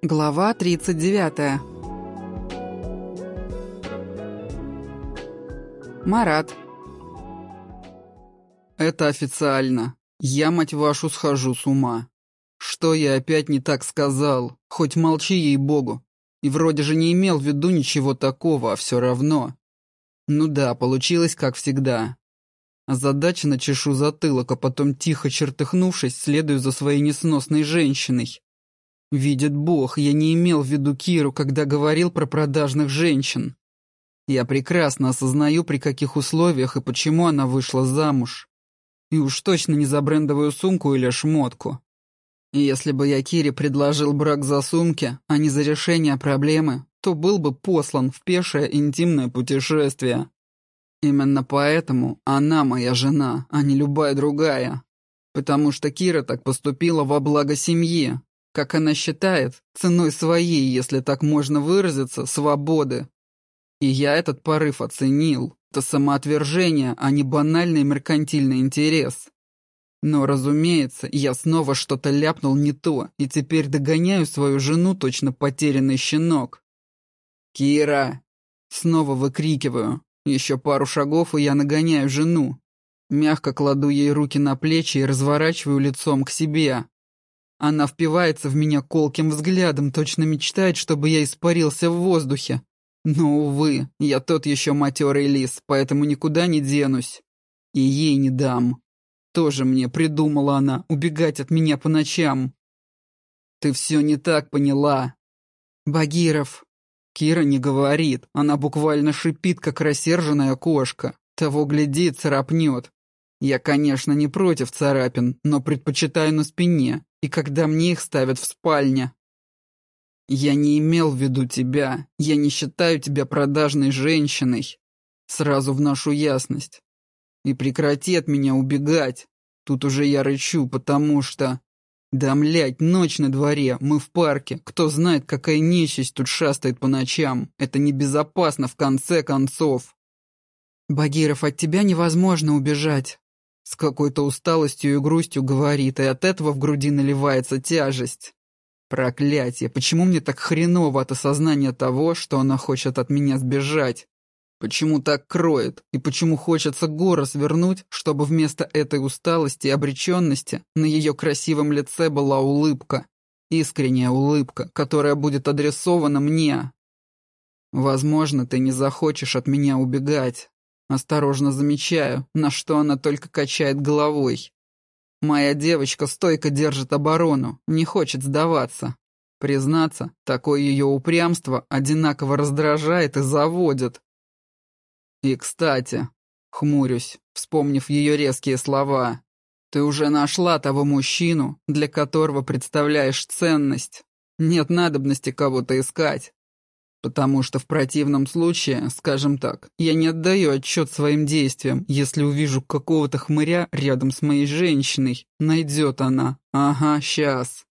Глава 39. Марат. Это официально. Я, мать вашу, схожу с ума. Что я опять не так сказал? Хоть молчи, ей-богу. И вроде же не имел в виду ничего такого, а все равно. Ну да, получилось как всегда. Озадаченно чешу затылок, а потом, тихо чертыхнувшись, следую за своей несносной женщиной. Видит Бог, я не имел в виду Киру, когда говорил про продажных женщин. Я прекрасно осознаю, при каких условиях и почему она вышла замуж. И уж точно не за брендовую сумку или шмотку. И если бы я Кире предложил брак за сумки, а не за решение проблемы, то был бы послан в пешее интимное путешествие. Именно поэтому она моя жена, а не любая другая. Потому что Кира так поступила во благо семьи, как она считает, ценой своей, если так можно выразиться, свободы. И я этот порыв оценил. Это самоотвержение, а не банальный меркантильный интерес. Но, разумеется, я снова что-то ляпнул не то, и теперь догоняю свою жену, точно потерянный щенок. «Кира!» Снова выкрикиваю. Еще пару шагов, и я нагоняю жену. Мягко кладу ей руки на плечи и разворачиваю лицом к себе. Она впивается в меня колким взглядом, точно мечтает, чтобы я испарился в воздухе. Но, увы, я тот еще матерый лис, поэтому никуда не денусь. И ей не дам. Тоже мне придумала она убегать от меня по ночам. Ты все не так поняла. Багиров. Кира не говорит, она буквально шипит, как рассерженная кошка. Того глядит, царапнет. Я, конечно, не против царапин, но предпочитаю на спине, и когда мне их ставят в спальне. Я не имел в виду тебя, я не считаю тебя продажной женщиной. Сразу вношу ясность. И прекрати от меня убегать. Тут уже я рычу, потому что... Да, млять, ночь на дворе, мы в парке. Кто знает, какая нечисть тут шастает по ночам. Это небезопасно, в конце концов. Багиров, от тебя невозможно убежать. С какой-то усталостью и грустью говорит, и от этого в груди наливается тяжесть. Проклятие, почему мне так хреново от осознания того, что она хочет от меня сбежать? Почему так кроет? И почему хочется горы свернуть, чтобы вместо этой усталости и обреченности на ее красивом лице была улыбка? Искренняя улыбка, которая будет адресована мне. Возможно, ты не захочешь от меня убегать, Осторожно замечаю, на что она только качает головой. Моя девочка стойко держит оборону, не хочет сдаваться. Признаться, такое ее упрямство одинаково раздражает и заводит. И, кстати, хмурюсь, вспомнив ее резкие слова, ты уже нашла того мужчину, для которого представляешь ценность. Нет надобности кого-то искать. Потому что в противном случае, скажем так, я не отдаю отчет своим действиям, если увижу какого-то хмыря рядом с моей женщиной. Найдет она. Ага, сейчас.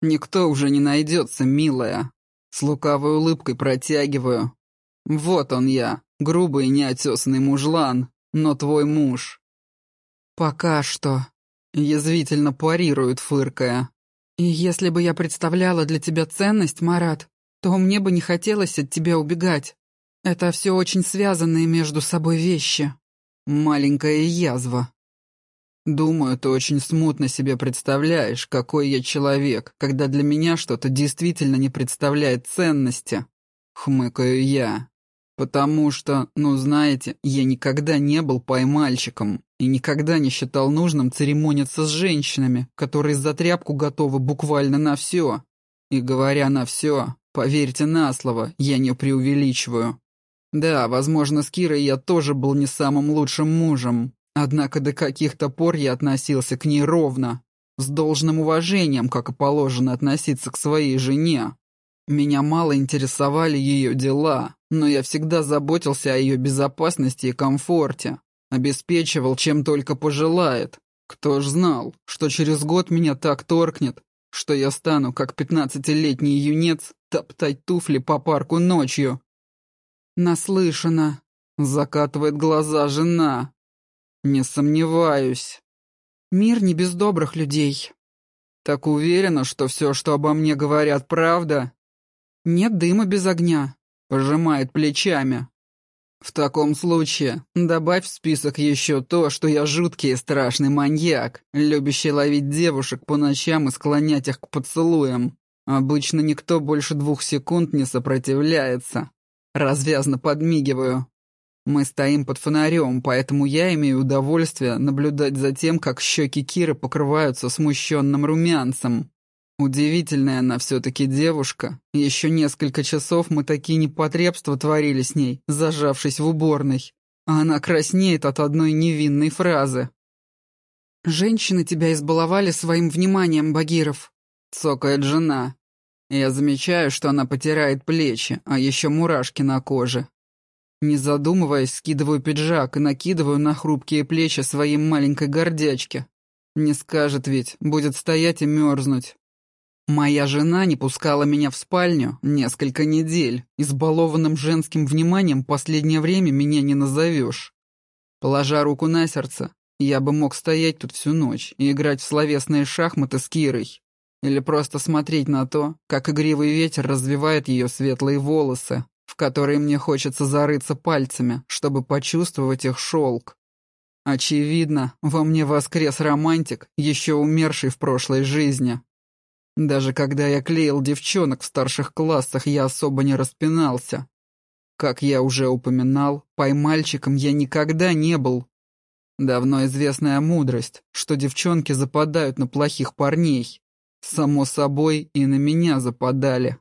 Никто уже не найдется, милая. С лукавой улыбкой протягиваю. Вот он я, грубый и неотесанный мужлан, но твой муж. Пока что. Язвительно парирует, фыркая. И если бы я представляла для тебя ценность, Марат, то мне бы не хотелось от тебя убегать. Это все очень связанные между собой вещи. Маленькая язва. Думаю, ты очень смутно себе представляешь, какой я человек, когда для меня что-то действительно не представляет ценности. Хмыкаю я. Потому что, ну знаете, я никогда не был поймальчиком и никогда не считал нужным церемониться с женщинами, которые за тряпку готовы буквально на все. И говоря на все, Поверьте на слово, я не преувеличиваю. Да, возможно, с Кирой я тоже был не самым лучшим мужем, однако до каких-то пор я относился к ней ровно, с должным уважением, как и положено относиться к своей жене. Меня мало интересовали ее дела, но я всегда заботился о ее безопасности и комфорте, обеспечивал, чем только пожелает. Кто ж знал, что через год меня так торкнет, что я стану, как пятнадцатилетний юнец, топтать туфли по парку ночью. Наслышана. Закатывает глаза жена. Не сомневаюсь. Мир не без добрых людей. Так уверена, что все, что обо мне говорят, правда? Нет дыма без огня. Пожимает плечами. В таком случае добавь в список еще то, что я жуткий и страшный маньяк, любящий ловить девушек по ночам и склонять их к поцелуям. Обычно никто больше двух секунд не сопротивляется. Развязно подмигиваю. Мы стоим под фонарем, поэтому я имею удовольствие наблюдать за тем, как щеки Киры покрываются смущенным румянцем. Удивительная она все-таки девушка. Еще несколько часов мы такие непотребства творили с ней, зажавшись в уборной. А она краснеет от одной невинной фразы. «Женщины тебя избаловали своим вниманием, Багиров», — цокает жена. Я замечаю, что она потирает плечи, а еще мурашки на коже. Не задумываясь, скидываю пиджак и накидываю на хрупкие плечи своей маленькой гордячки. Не скажет ведь, будет стоять и мерзнуть. Моя жена не пускала меня в спальню несколько недель. Избалованным женским вниманием последнее время меня не назовешь. Положа руку на сердце, я бы мог стоять тут всю ночь и играть в словесные шахматы с Кирой. Или просто смотреть на то, как игривый ветер развивает ее светлые волосы, в которые мне хочется зарыться пальцами, чтобы почувствовать их шелк. Очевидно, во мне воскрес романтик, еще умерший в прошлой жизни. Даже когда я клеил девчонок в старших классах, я особо не распинался. Как я уже упоминал, поймальчиком я никогда не был. Давно известная мудрость, что девчонки западают на плохих парней. Само собой, и на меня западали.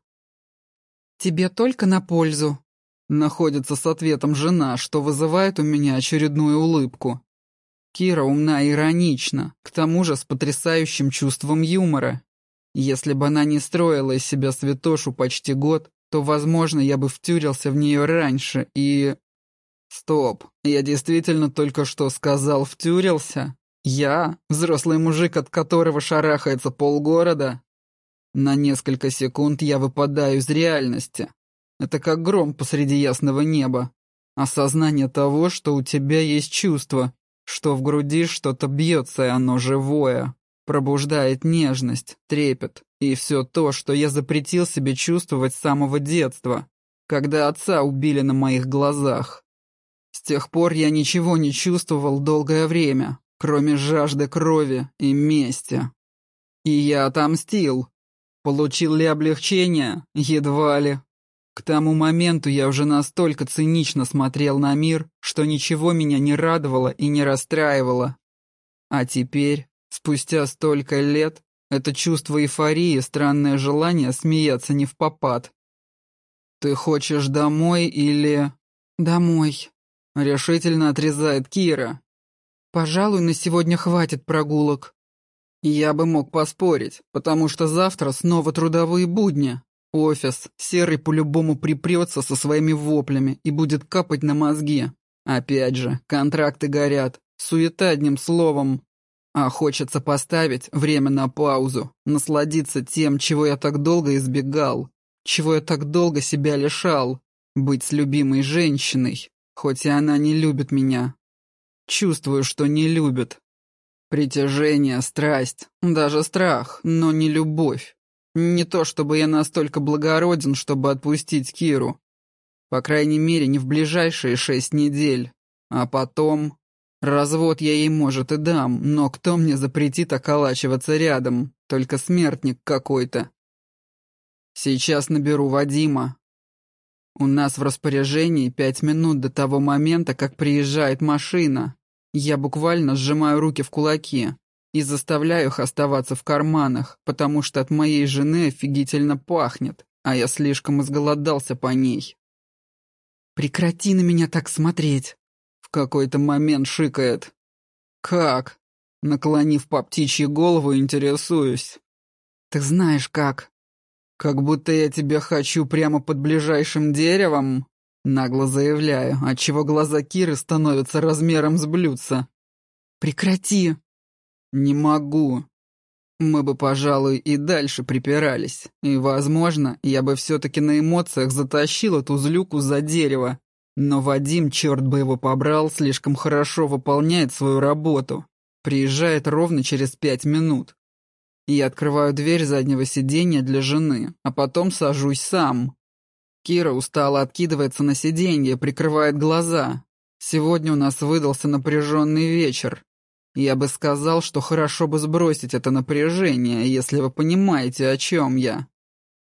«Тебе только на пользу», — находится с ответом жена, что вызывает у меня очередную улыбку. Кира умна и иронична, к тому же с потрясающим чувством юмора. Если бы она не строила из себя святошу почти год, то, возможно, я бы втюрился в нее раньше и... Стоп, я действительно только что сказал «втюрился»? Я, взрослый мужик, от которого шарахается полгорода? На несколько секунд я выпадаю из реальности. Это как гром посреди ясного неба. Осознание того, что у тебя есть чувство, что в груди что-то бьется, и оно живое. Пробуждает нежность, трепет и все то, что я запретил себе чувствовать с самого детства, когда отца убили на моих глазах. С тех пор я ничего не чувствовал долгое время, кроме жажды крови и мести. И я отомстил, Получил ли облегчение? Едва ли. К тому моменту я уже настолько цинично смотрел на мир, что ничего меня не радовало и не расстраивало. А теперь, спустя столько лет, это чувство эйфории и странное желание смеяться не в попад. «Ты хочешь домой или...» «Домой», — решительно отрезает Кира. «Пожалуй, на сегодня хватит прогулок». Я бы мог поспорить, потому что завтра снова трудовые будни. Офис, серый по-любому припрется со своими воплями и будет капать на мозги. Опять же, контракты горят, суета одним словом. А хочется поставить время на паузу, насладиться тем, чего я так долго избегал, чего я так долго себя лишал, быть с любимой женщиной, хоть и она не любит меня. Чувствую, что не любит, Притяжение, страсть, даже страх, но не любовь. Не то, чтобы я настолько благороден, чтобы отпустить Киру. По крайней мере, не в ближайшие шесть недель. А потом... Развод я ей, может, и дам, но кто мне запретит околачиваться рядом? Только смертник какой-то. Сейчас наберу Вадима. У нас в распоряжении пять минут до того момента, как приезжает машина. Я буквально сжимаю руки в кулаки и заставляю их оставаться в карманах, потому что от моей жены офигительно пахнет, а я слишком изголодался по ней. «Прекрати на меня так смотреть!» В какой-то момент шикает. «Как?» Наклонив по птичьей голову, интересуюсь. «Ты знаешь как?» «Как будто я тебя хочу прямо под ближайшим деревом?» Нагло заявляю, отчего глаза Киры становятся размером с блюдца. «Прекрати!» «Не могу!» Мы бы, пожалуй, и дальше припирались. И, возможно, я бы все-таки на эмоциях затащил эту злюку за дерево. Но Вадим, черт бы его побрал, слишком хорошо выполняет свою работу. Приезжает ровно через пять минут. Я открываю дверь заднего сиденья для жены, а потом сажусь сам. Кира устало откидывается на сиденье, прикрывает глаза. Сегодня у нас выдался напряженный вечер. Я бы сказал, что хорошо бы сбросить это напряжение, если вы понимаете, о чем я.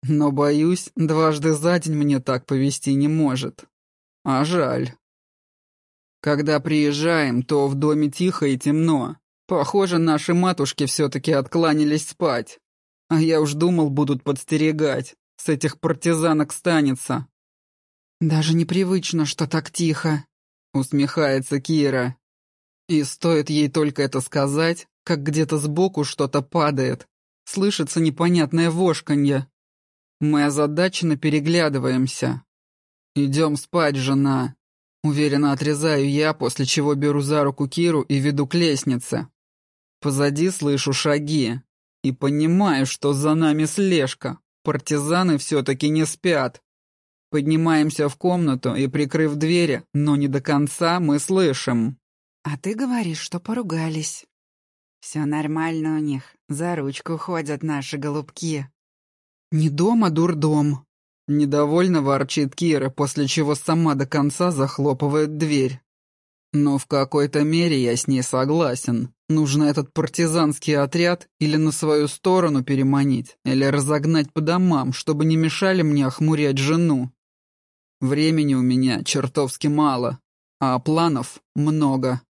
Но, боюсь, дважды за день мне так повести не может. А жаль. Когда приезжаем, то в доме тихо и темно. Похоже, наши матушки все-таки откланялись спать. А я уж думал, будут подстерегать. С этих партизанок станется. Даже непривычно, что так тихо, усмехается Кира. И стоит ей только это сказать, как где-то сбоку что-то падает. Слышится непонятное вошканье. Мы озадаченно переглядываемся. «Идем спать, жена», — уверенно отрезаю я, после чего беру за руку Киру и веду к лестнице. Позади слышу шаги и понимаю, что за нами слежка. Партизаны все-таки не спят. Поднимаемся в комнату и, прикрыв двери, но не до конца, мы слышим. «А ты говоришь, что поругались». «Все нормально у них. За ручку ходят наши голубки». «Не дом, а дурдом», — недовольно ворчит Кира, после чего сама до конца захлопывает дверь. Но в какой-то мере я с ней согласен. Нужно этот партизанский отряд или на свою сторону переманить, или разогнать по домам, чтобы не мешали мне охмурять жену. Времени у меня чертовски мало, а планов много.